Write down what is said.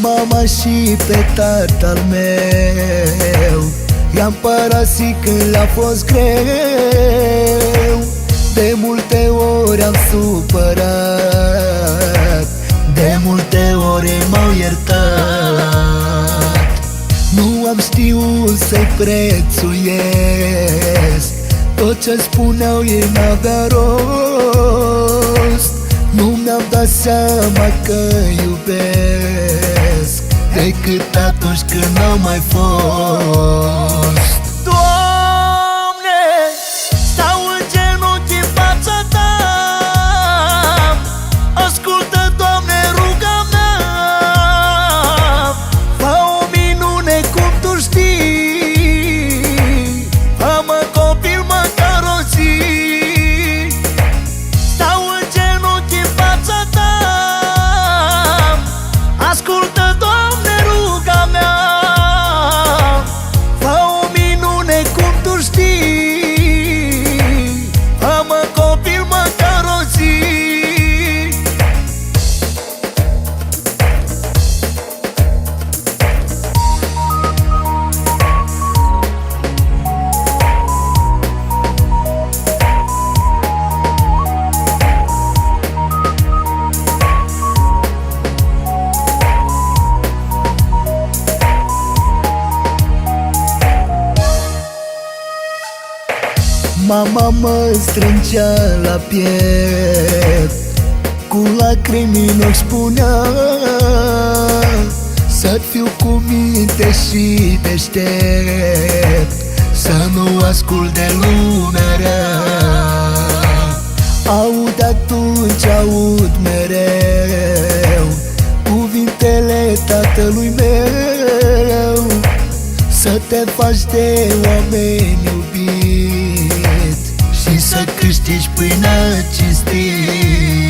mama și pe tatăl meu. I-am părăsit când le-a fost greu. De multe ori am supărat. De multe ori m-au iertat. Nu am știut să-i prețuiesc. Tot ce spuneau ei n-avea rost. Nu mi-am dat seama că iubesc Decât atunci când n-au mai fost tanto Mama mă strângea la piept Cu lacrimi în ochi spunea Să fiu cu minte și deștept Să nu ascult de lumea rea. Aud atunci, aud mereu Cuvintele tatălui meu Să te faci de oameni iubit. Și să câștigi până cinstiri